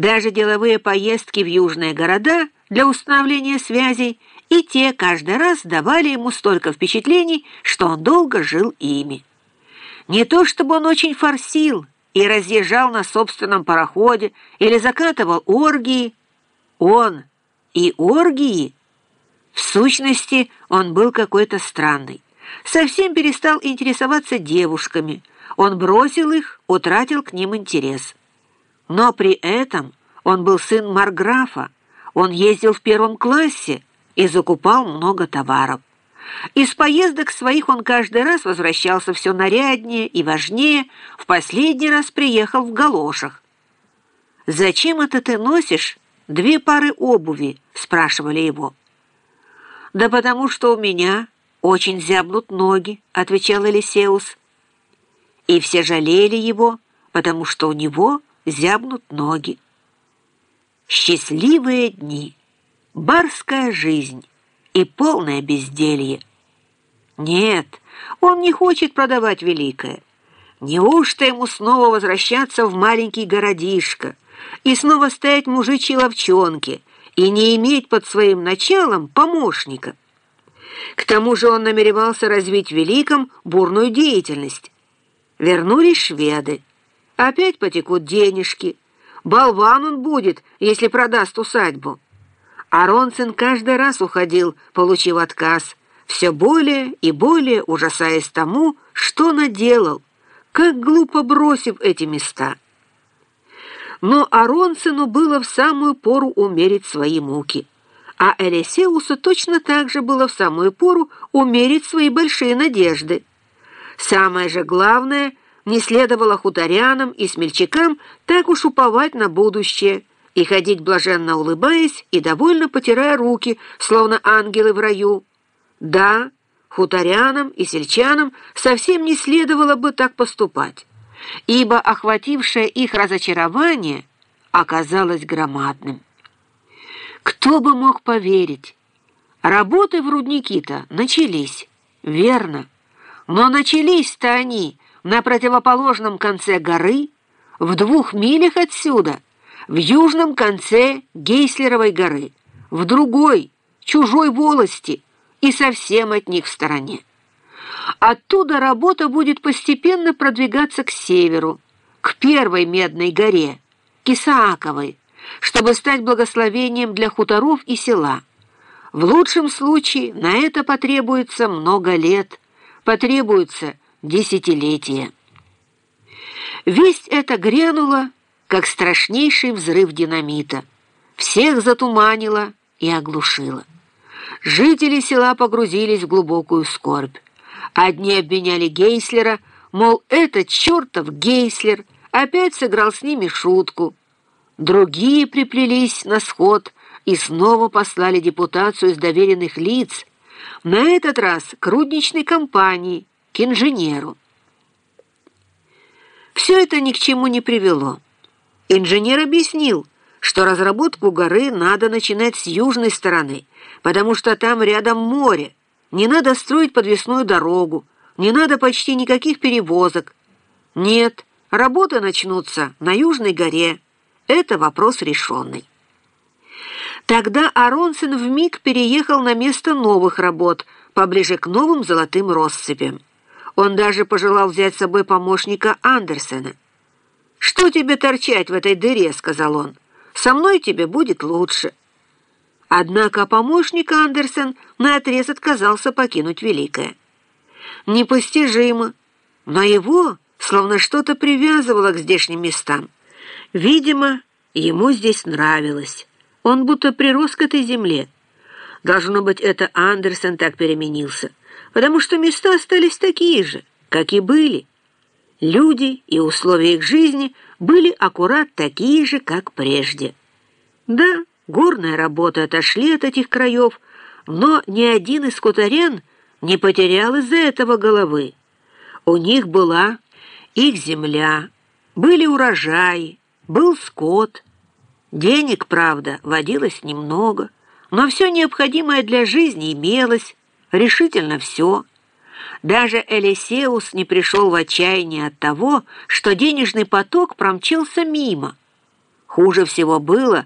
Даже деловые поездки в южные города для установления связей и те каждый раз давали ему столько впечатлений, что он долго жил ими. Не то чтобы он очень форсил и разъезжал на собственном пароходе или закатывал оргии. Он и оргии. В сущности, он был какой-то странный. Совсем перестал интересоваться девушками. Он бросил их, утратил к ним интерес. Но при этом он был сын Марграфа, он ездил в первом классе и закупал много товаров. Из поездок своих он каждый раз возвращался все наряднее и важнее, в последний раз приехал в галошах. «Зачем это ты носишь две пары обуви?» — спрашивали его. «Да потому что у меня очень зябнут ноги», — отвечал Элисеус. И все жалели его, потому что у него зябнут ноги. Счастливые дни, барская жизнь и полное безделье. Нет, он не хочет продавать великое. Неужто ему снова возвращаться в маленький городишко и снова стоять мужичьей ловчонке и не иметь под своим началом помощника? К тому же он намеревался развить великом бурную деятельность. Вернулись шведы. Опять потекут денежки. Болван он будет, если продаст усадьбу. Аронцин каждый раз уходил, получив отказ, все более и более ужасаясь тому, что наделал, как глупо бросив эти места. Но Аронцину было в самую пору умерить свои муки, а Элисеусу точно так же было в самую пору умерить свои большие надежды. Самое же главное — не следовало хуторянам и смельчакам так уж уповать на будущее и ходить блаженно улыбаясь и довольно потирая руки, словно ангелы в раю. Да, хуторянам и сельчанам совсем не следовало бы так поступать, ибо охватившее их разочарование оказалось громадным. Кто бы мог поверить? Работы в рудники-то начались, верно, но начались-то они на противоположном конце горы, в двух милях отсюда, в южном конце Гейслеровой горы, в другой, чужой волости и совсем от них в стороне. Оттуда работа будет постепенно продвигаться к северу, к первой Медной горе, к Исааковой, чтобы стать благословением для хуторов и села. В лучшем случае на это потребуется много лет, потребуется десятилетия. Весть эта грянула, как страшнейший взрыв динамита. Всех затуманила и оглушила. Жители села погрузились в глубокую скорбь. Одни обвиняли Гейслера, мол, этот чертов Гейслер опять сыграл с ними шутку. Другие приплелись на сход и снова послали депутацию из доверенных лиц, на этот раз к рудничной компании, к инженеру. Все это ни к чему не привело. Инженер объяснил, что разработку горы надо начинать с южной стороны, потому что там рядом море, не надо строить подвесную дорогу, не надо почти никаких перевозок. Нет, работы начнутся на Южной горе. Это вопрос решенный. Тогда Аронсен вмиг переехал на место новых работ, поближе к новым золотым россыпям. Он даже пожелал взять с собой помощника Андерсена. «Что тебе торчать в этой дыре?» — сказал он. «Со мной тебе будет лучше». Однако помощник Андерсен наотрез отказался покинуть Великое. Непостижимо, но его словно что-то привязывало к здешним местам. Видимо, ему здесь нравилось. Он будто прирос к этой земле. Должно быть, это Андерсен так переменился потому что места остались такие же, как и были. Люди и условия их жизни были аккурат такие же, как прежде. Да, горные работы отошли от этих краев, но ни один из кутарян не потерял из-за этого головы. У них была их земля, были урожаи, был скот. Денег, правда, водилось немного, но все необходимое для жизни имелось, решительно все. Даже Элисеус не пришел в отчаяние от того, что денежный поток промчился мимо. Хуже всего было,